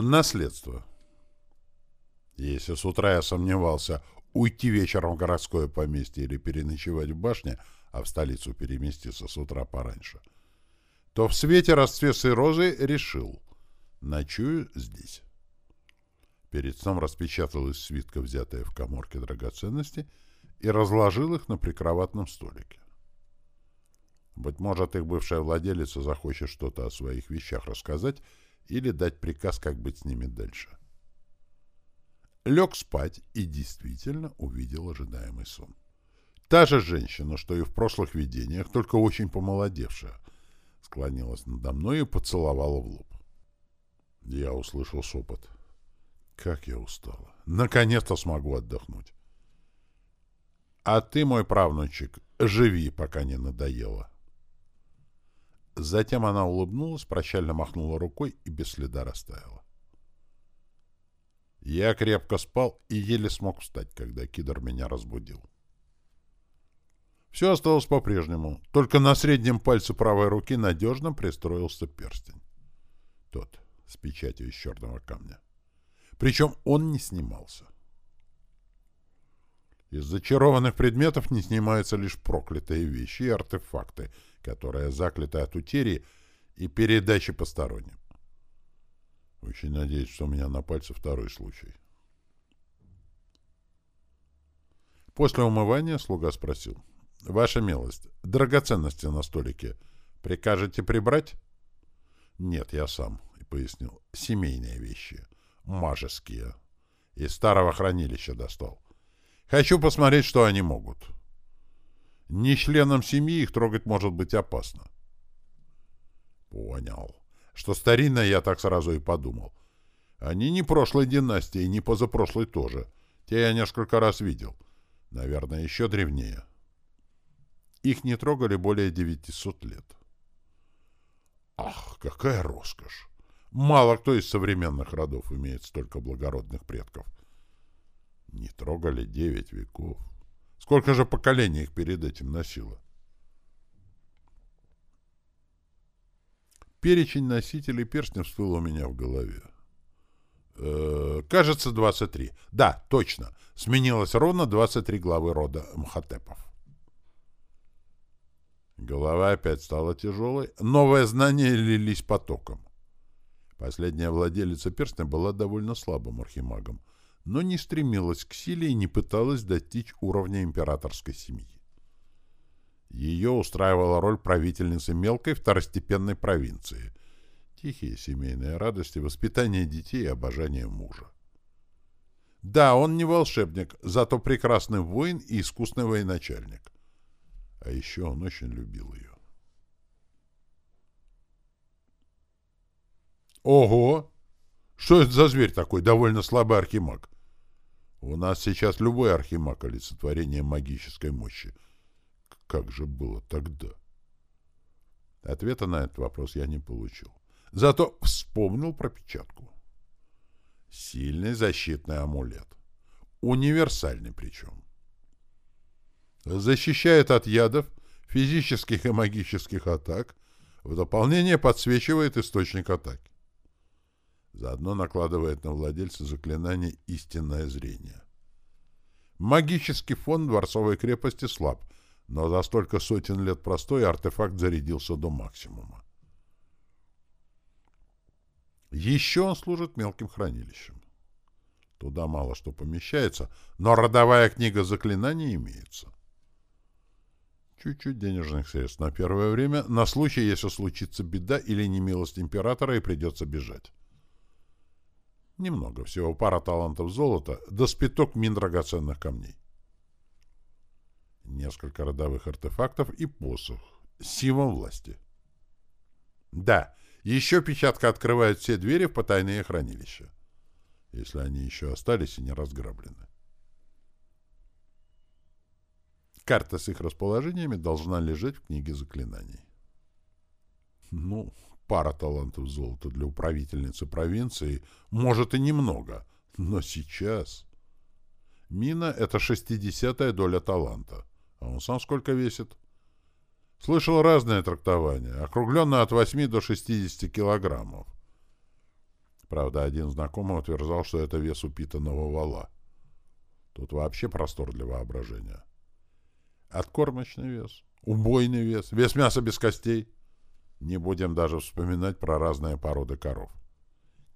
Наследство. Если с утра я сомневался, уйти вечером в городское поместье или переночевать в башне, а в столицу переместиться с утра пораньше, то в свете расцветшей розы решил — ночую здесь. Перед сном распечатал из свитка, взятые в коморке драгоценности, и разложил их на прикроватном столике. Быть может, их бывшая владелица захочет что-то о своих вещах рассказать или дать приказ, как быть с ними дальше. Лег спать и действительно увидел ожидаемый сон. Та же женщина, что и в прошлых видениях, только очень помолодевшая, склонилась надо мной и поцеловала в лоб. Я услышал шепот. Как я устала. Наконец-то смогу отдохнуть. А ты, мой правнучек, живи, пока не надоело. Затем она улыбнулась, прощально махнула рукой и без следа растаяла. Я крепко спал и еле смог встать, когда кидр меня разбудил. Все осталось по-прежнему, только на среднем пальце правой руки надежно пристроился перстень. Тот, с печатью из черного камня. Причем он не снимался. Из зачарованных предметов не снимаются лишь проклятые вещи и артефакты, которые закляты от утери и передачи посторонним. Очень надеюсь, что у меня на пальце второй случай. После умывания слуга спросил. — Ваша милость, драгоценности на столике прикажете прибрать? — Нет, я сам, — пояснил. — Семейные вещи. Мажеские. Из старого хранилища достал. Хочу посмотреть, что они могут. Не членам семьи их трогать может быть опасно. Понял. Что старинное, я так сразу и подумал. Они не прошлой династии, не позапрошлой тоже. Те я несколько раз видел. Наверное, еще древнее. Их не трогали более 900 лет. Ах, какая роскошь! Мало кто из современных родов имеет столько благородных предков. Не трогали девять веков. Сколько же поколений их перед этим носило? Перечень носителей перстня всплыл у меня в голове. Э, кажется, 23. Да, точно. Сменилось ровно 23 главы рода Мхотепов. Голова опять стала тяжелой. Новые знания лились потоком. Последняя владелица перстня была довольно слабым архимагом, но не стремилась к силе и не пыталась достичь уровня императорской семьи. Ее устраивала роль правительницы мелкой второстепенной провинции. Тихие семейные радости, воспитание детей и обожание мужа. Да, он не волшебник, зато прекрасный воин и искусный военачальник. А еще он очень любил ее. Ого! Что это за зверь такой, довольно слабый архимаг? У нас сейчас любой архимаг — олицетворение магической мощи. Как же было тогда? Ответа на этот вопрос я не получил. Зато вспомнил про печатку. Сильный защитный амулет. Универсальный причем. Защищает от ядов, физических и магических атак, в дополнение подсвечивает источник атаки. Заодно накладывает на владельца заклинание «Истинное зрение». Магический фон дворцовой крепости слаб, но за столько сотен лет простой артефакт зарядился до максимума. Еще он служит мелким хранилищем. Туда мало что помещается, но родовая книга заклинаний имеется. Чуть-чуть денежных средств на первое время, на случай, если случится беда или немилость императора и придется бежать. Немного, всего пара талантов золота, да спиток мин драгоценных камней. Несколько родовых артефактов и посох. Символ власти. Да, еще печатка открывает все двери в потайные хранилища. Если они еще остались и не разграблены. Карта с их расположениями должна лежать в книге заклинаний. Ну, Пара талантов золота для управительницы провинции, может и немного, но сейчас... Мина — это шестидесятая доля таланта. А он сам сколько весит? Слышал разные трактования, округленно от 8 до 60 килограммов. Правда, один знакомый утверждал, что это вес упитанного вала. Тут вообще простор для воображения. Откормочный вес, убойный вес, вес мяса без костей. Не будем даже вспоминать про разные породы коров.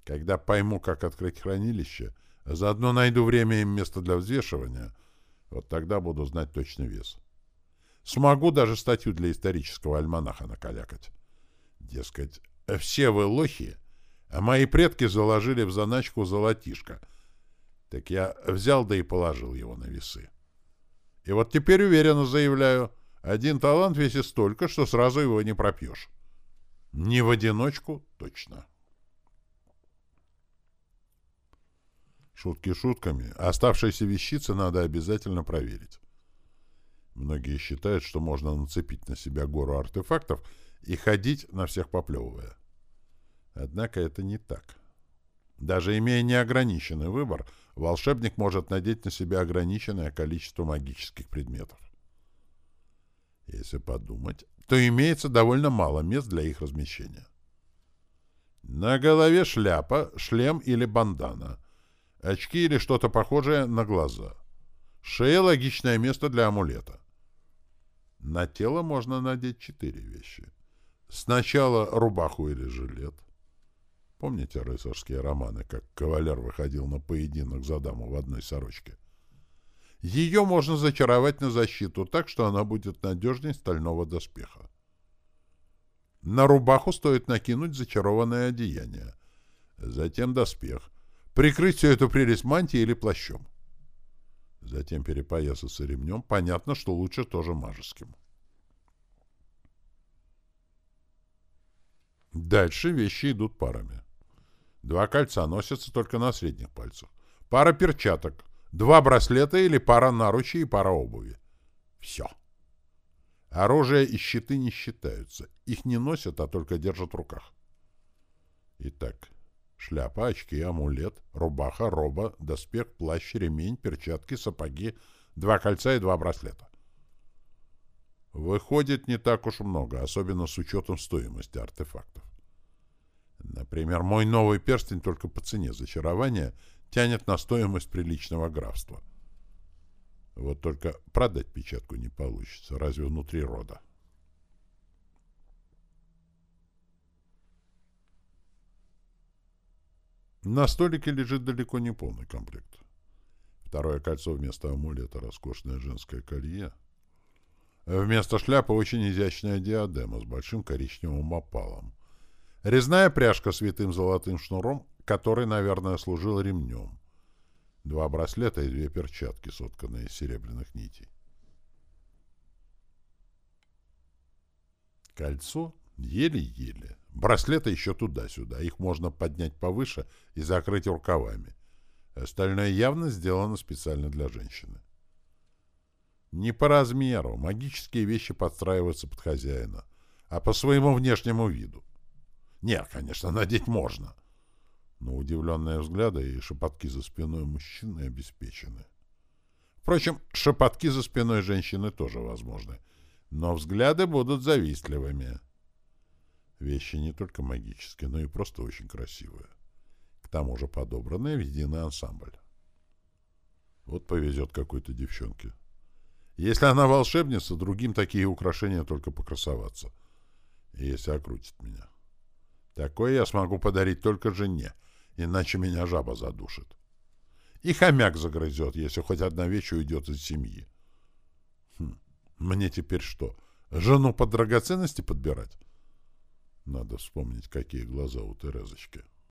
Когда пойму, как открыть хранилище, заодно найду время и место для взвешивания, вот тогда буду знать точный вес. Смогу даже статью для исторического альманаха накалякать. Дескать, все вы лохи, а мои предки заложили в заначку золотишко. Так я взял да и положил его на весы. И вот теперь уверенно заявляю, один талант весит столько, что сразу его не пропьешь. Не в одиночку, точно. Шутки шутками, оставшиеся вещицы надо обязательно проверить. Многие считают, что можно нацепить на себя гору артефактов и ходить на всех поплевывая. Однако это не так. Даже имея неограниченный выбор, волшебник может надеть на себя ограниченное количество магических предметов. Если подумать, то имеется довольно мало мест для их размещения. На голове шляпа, шлем или бандана, очки или что-то похожее на глаза. Шея — логичное место для амулета. На тело можно надеть четыре вещи. Сначала рубаху или жилет. Помните рыцарские романы, как кавалер выходил на поединок за даму в одной сорочке? Ее можно зачаровать на защиту так, что она будет надежнее стального доспеха. На рубаху стоит накинуть зачарованное одеяние. Затем доспех. Прикрыть всю эту прелесть мантией или плащом. Затем перепоясаться ремнем. Понятно, что лучше тоже мажеским. Дальше вещи идут парами. Два кольца носятся только на средних пальцах. Пара перчаток, два браслета или пара наручей и пара обуви. Все. Оружие и щиты не считаются. Их не носят, а только держат в руках. Итак, шляпа, очки, амулет, рубаха, роба, доспех, плащ, ремень, перчатки, сапоги, два кольца и два браслета. Выходит не так уж много, особенно с учетом стоимости артефактов. Например, мой новый перстень только по цене зачарования тянет на стоимость приличного графства. Вот только продать печатку не получится, разве внутри рода. На столике лежит далеко не полный комплект. Второе кольцо вместо амулета — роскошное женское колье. Вместо шляпы очень изящная диадема с большим коричневым опалом. Резная пряжка с витым золотым шнуром, который, наверное, служил ремнем. Два браслета и две перчатки, сотканные из серебряных нитей. Кольцо еле-еле. Браслеты еще туда-сюда. Их можно поднять повыше и закрыть рукавами. Остальное явно сделано специально для женщины. Не по размеру. Магические вещи подстраиваются под хозяина, а по своему внешнему виду. Нет, конечно, надеть можно. Но удивленные взгляды и шепотки за спиной мужчины обеспечены. Впрочем, шепотки за спиной женщины тоже возможны. Но взгляды будут завистливыми. Вещи не только магические, но и просто очень красивые. К тому же подобранные в единый ансамбль. Вот повезет какой-то девчонке. Если она волшебница, другим такие украшения только покрасоваться. Если окрутит меня. Такое я смогу подарить только жене, иначе меня жаба задушит. И хомяк загрызет, если хоть одна вещь уйдет из семьи. Хм, мне теперь что, жену под драгоценности подбирать? Надо вспомнить, какие глаза у Терезочки.